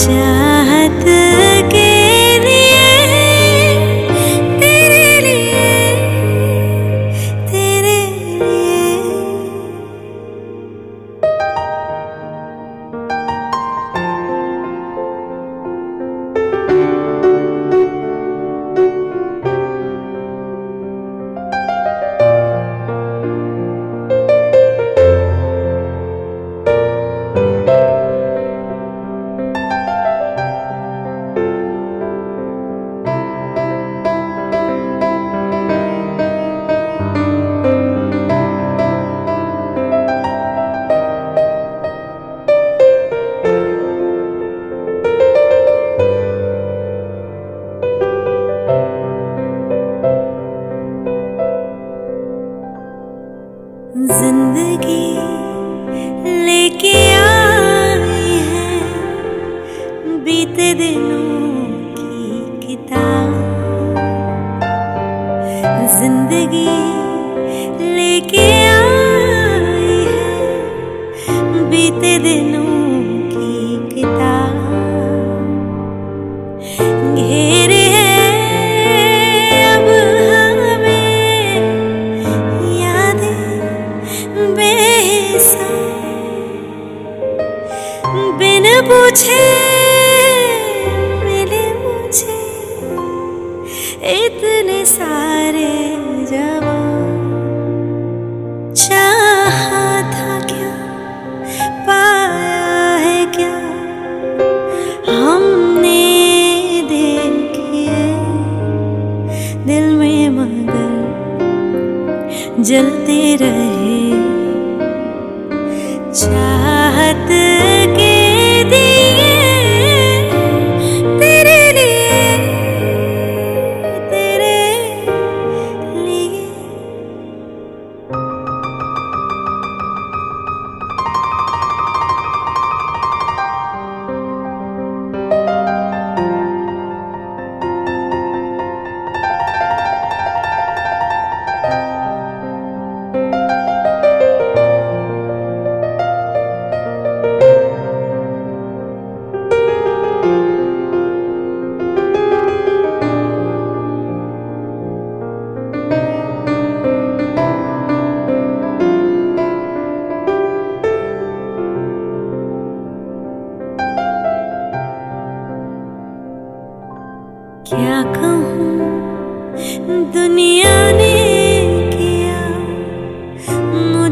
चाहत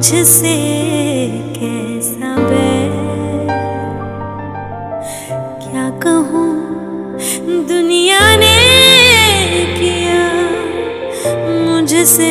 मुझसे कैसा बैर? क्या कहूँ? दुनिया ने किया मुझसे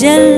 जल